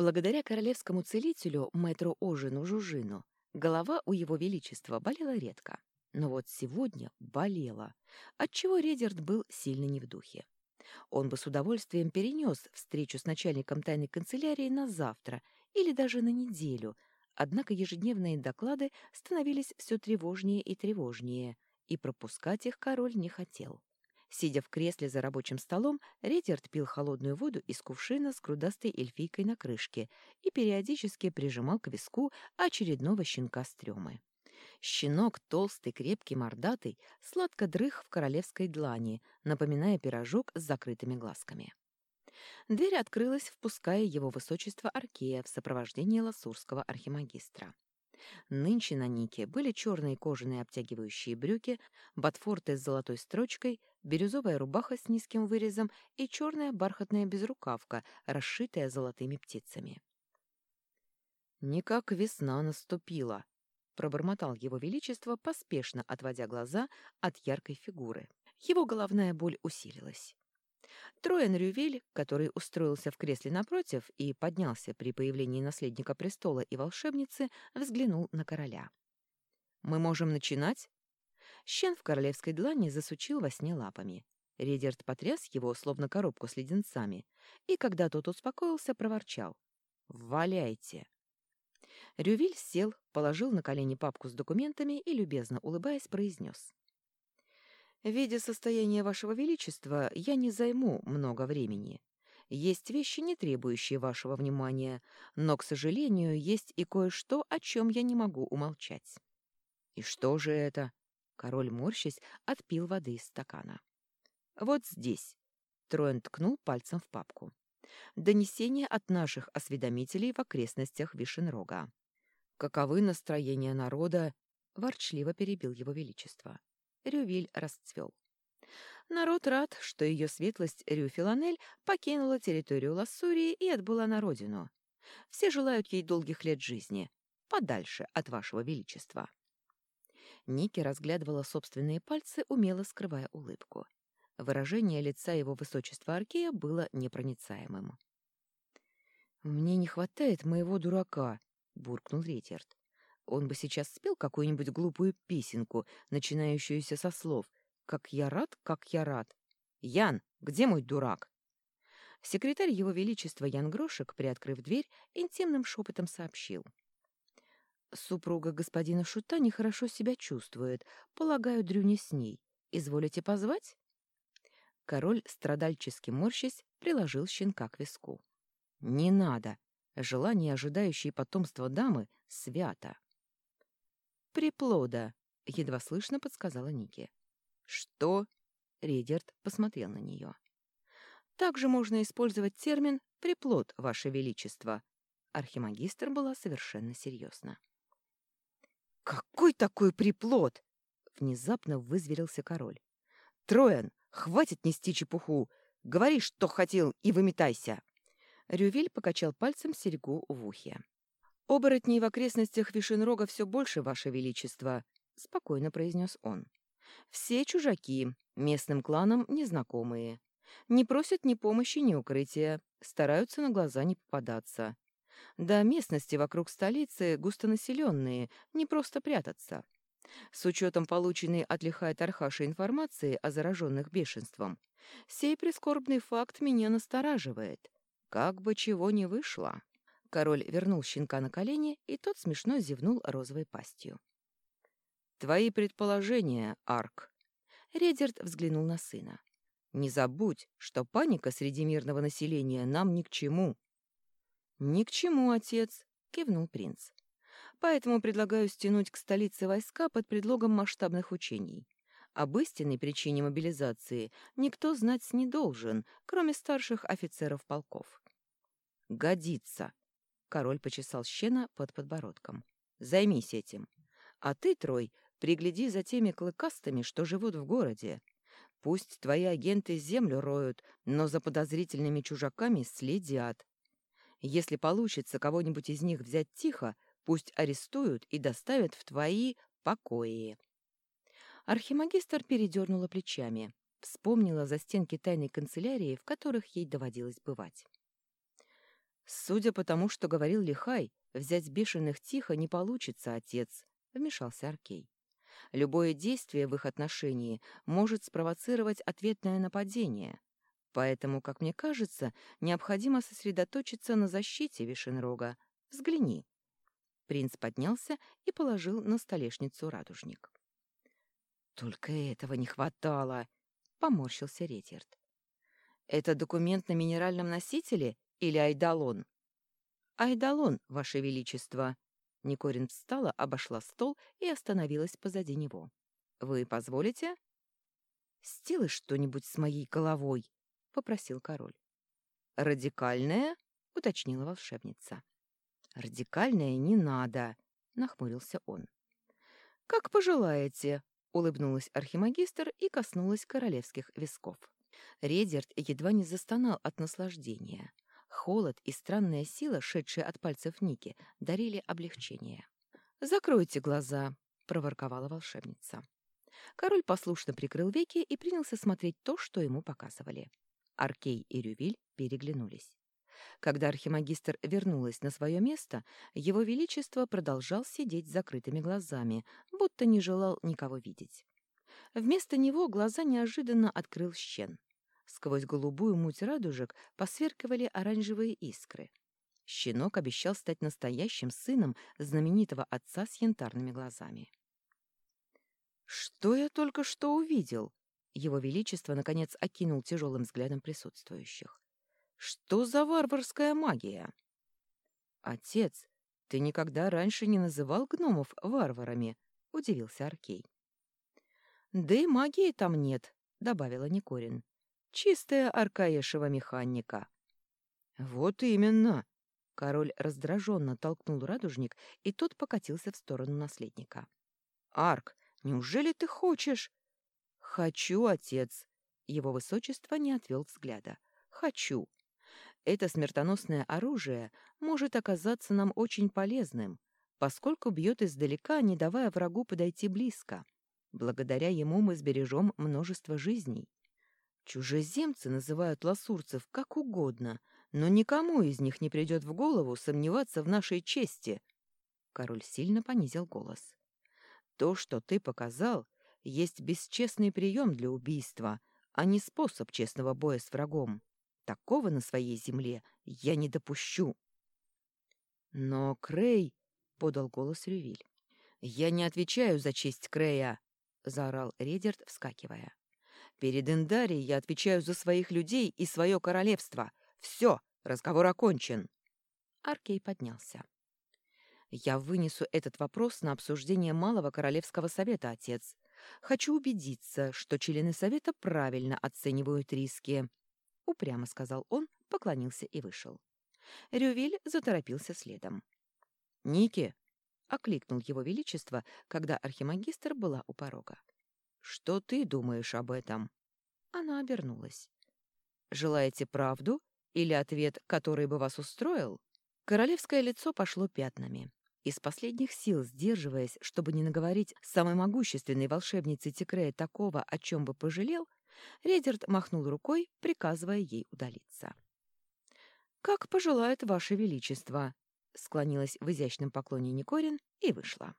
Благодаря королевскому целителю, мэтру Ожину Жужину, голова у его величества болела редко. Но вот сегодня болела, отчего Редерт был сильно не в духе. Он бы с удовольствием перенес встречу с начальником тайной канцелярии на завтра или даже на неделю, однако ежедневные доклады становились все тревожнее и тревожнее, и пропускать их король не хотел. Сидя в кресле за рабочим столом, Редерт пил холодную воду из кувшина с грудастой эльфийкой на крышке и периодически прижимал к виску очередного щенка стрёмы. Щенок, толстый, крепкий, мордатый, сладко дрых в королевской длани, напоминая пирожок с закрытыми глазками. Дверь открылась, впуская его высочество Аркея в сопровождении ласурского архимагистра. Нынче на Нике были черные кожаные обтягивающие брюки, ботфорты с золотой строчкой, бирюзовая рубаха с низким вырезом и черная бархатная безрукавка, расшитая золотыми птицами. «Никак весна наступила», — пробормотал его величество, поспешно отводя глаза от яркой фигуры. Его головная боль усилилась. Троен Рювель, который устроился в кресле напротив и поднялся при появлении наследника престола и волшебницы, взглянул на короля. «Мы можем начинать?» Щен в королевской длани засучил во сне лапами. Редерт потряс его, словно коробку с леденцами, и, когда тот успокоился, проворчал. «Валяйте!» Рювиль сел, положил на колени папку с документами и, любезно улыбаясь, произнес. Видя состояние вашего величества, я не займу много времени. Есть вещи, не требующие вашего внимания, но, к сожалению, есть и кое-что, о чем я не могу умолчать. И что же это? Король, морщась, отпил воды из стакана. Вот здесь. Троен ткнул пальцем в папку. Донесение от наших осведомителей в окрестностях Вишенрога. Каковы настроения народа? Ворчливо перебил его величество. Рювиль расцвел. Народ рад, что ее светлость Рюфиланель покинула территорию Лассурии и отбыла на родину. Все желают ей долгих лет жизни, подальше от вашего величества. Ники разглядывала собственные пальцы, умело скрывая улыбку. Выражение лица его высочества Аркея было непроницаемым. «Мне не хватает моего дурака», — буркнул Ритерт. Он бы сейчас спел какую-нибудь глупую песенку, начинающуюся со слов «Как я рад, как я рад». «Ян, где мой дурак?» Секретарь Его Величества Ян Грошек, приоткрыв дверь, интимным шепотом сообщил. «Супруга господина Шута нехорошо себя чувствует. Полагаю, Дрюни с ней. Изволите позвать?» Король, страдальчески морщась, приложил щенка к виску. «Не надо. Желание, ожидающее потомства дамы, свято». «Приплода», — едва слышно подсказала Ники. «Что?» — Редерт посмотрел на нее. «Также можно использовать термин «приплод, Ваше Величество». Архимагистр была совершенно серьезна. «Какой такой приплод?» — внезапно вызверился король. «Троян, хватит нести чепуху! Говори, что хотел, и выметайся!» Рювель покачал пальцем серьгу в ухе. «Оборотней в окрестностях Вишенрога все больше, Ваше Величество», — спокойно произнес он. «Все чужаки, местным кланам незнакомые. Не просят ни помощи, ни укрытия, стараются на глаза не попадаться. Да, местности вокруг столицы густонаселенные, не просто прятаться. С учетом полученной от Лихая Тархаша информации о зараженных бешенством, сей прискорбный факт меня настораживает. Как бы чего ни вышло». Король вернул щенка на колени, и тот смешно зевнул розовой пастью. «Твои предположения, Арк!» Редерт взглянул на сына. «Не забудь, что паника среди мирного населения нам ни к чему». «Ни к чему, отец», — кивнул принц. «Поэтому предлагаю стянуть к столице войска под предлогом масштабных учений. Об истинной причине мобилизации никто знать не должен, кроме старших офицеров полков». «Годится», Король почесал щена под подбородком. «Займись этим. А ты, Трой, пригляди за теми клыкастыми, что живут в городе. Пусть твои агенты землю роют, но за подозрительными чужаками следят. Если получится кого-нибудь из них взять тихо, пусть арестуют и доставят в твои покои». Архимагистр передернула плечами, вспомнила за стенки тайной канцелярии, в которых ей доводилось бывать. «Судя по тому, что говорил Лихай, взять бешеных тихо не получится, отец», — вмешался Аркей. «Любое действие в их отношении может спровоцировать ответное нападение. Поэтому, как мне кажется, необходимо сосредоточиться на защите Вишенрога. Взгляни». Принц поднялся и положил на столешницу радужник. «Только этого не хватало!» — поморщился Редерт. «Это документ на минеральном носителе или айдалон?» «Айдалон, Ваше Величество!» Никорин встала, обошла стол и остановилась позади него. «Вы позволите?» «Сделай что-нибудь с моей головой!» — попросил король. «Радикальное?» — уточнила волшебница. «Радикальное не надо», — нахмурился он. «Как пожелаете», — улыбнулась архимагистр и коснулась королевских висков. Редерт едва не застонал от наслаждения. Холод и странная сила, шедшие от пальцев Ники, дарили облегчение. «Закройте глаза», — проворковала волшебница. Король послушно прикрыл веки и принялся смотреть то, что ему показывали. Аркей и Рювиль переглянулись. Когда архимагистр вернулась на свое место, его величество продолжал сидеть с закрытыми глазами, будто не желал никого видеть. Вместо него глаза неожиданно открыл щен. Сквозь голубую муть радужек посверкивали оранжевые искры. Щенок обещал стать настоящим сыном знаменитого отца с янтарными глазами. «Что я только что увидел?» Его Величество, наконец, окинул тяжелым взглядом присутствующих. «Что за варварская магия?» «Отец, ты никогда раньше не называл гномов варварами», — удивился Аркей. «Да и магии там нет», — добавила Никорин. «Чистая аркаешева механика». «Вот именно!» Король раздраженно толкнул радужник, и тот покатился в сторону наследника. «Арк, неужели ты хочешь?» «Хочу, отец!» Его высочество не отвел взгляда. «Хочу!» Это смертоносное оружие может оказаться нам очень полезным, поскольку бьет издалека, не давая врагу подойти близко. Благодаря ему мы сбережем множество жизней. Чужеземцы называют ласурцев как угодно, но никому из них не придет в голову сомневаться в нашей чести. Король сильно понизил голос. То, что ты показал, есть бесчестный прием для убийства, а не способ честного боя с врагом. Такого на своей земле я не допущу. Но Крей, — подал голос Рювиль, — я не отвечаю за честь Крея, — заорал Редерт, вскакивая. Перед Эндарией я отвечаю за своих людей и свое королевство. Все, разговор окончен. Аркей поднялся. Я вынесу этот вопрос на обсуждение Малого Королевского Совета, отец. Хочу убедиться, что члены Совета правильно оценивают риски упрямо сказал он, поклонился и вышел. Рювиль заторопился следом. «Ники!» — окликнул его величество, когда архимагистр была у порога. «Что ты думаешь об этом?» Она обернулась. «Желаете правду или ответ, который бы вас устроил?» Королевское лицо пошло пятнами. Из последних сил, сдерживаясь, чтобы не наговорить самой могущественной волшебнице Тикрея такого, о чем бы пожалел, Редерт махнул рукой, приказывая ей удалиться. «Как пожелает Ваше Величество!» — склонилась в изящном поклоне Никорин и вышла.